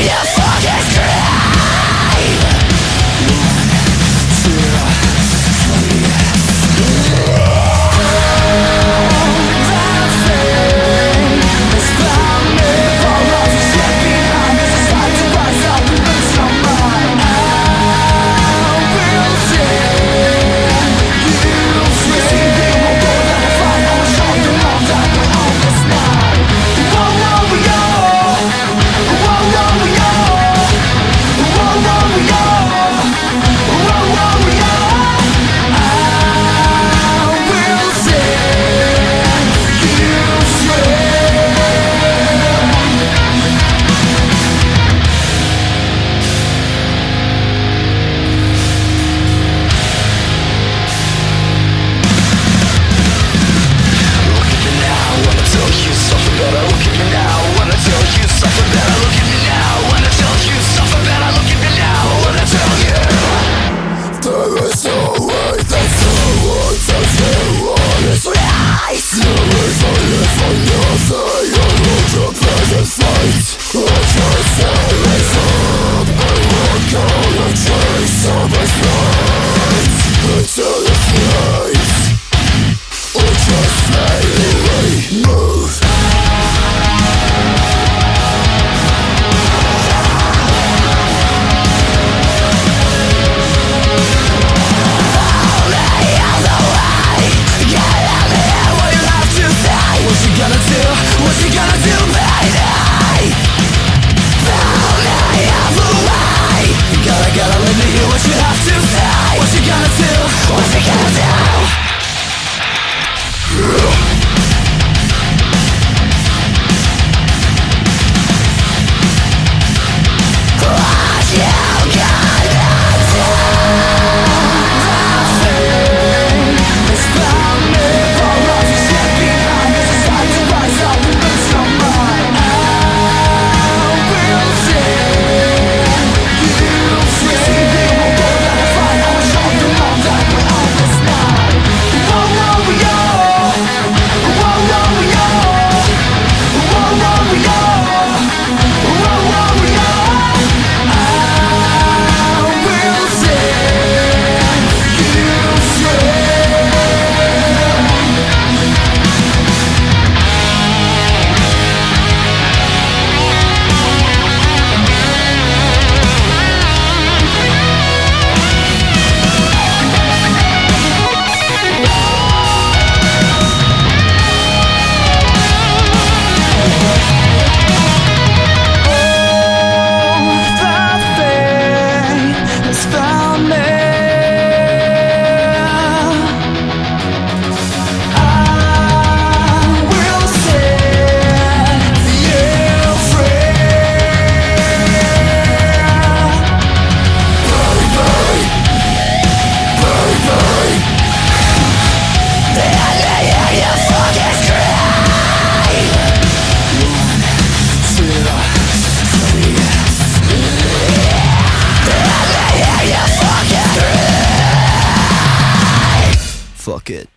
Yes! Fuck it.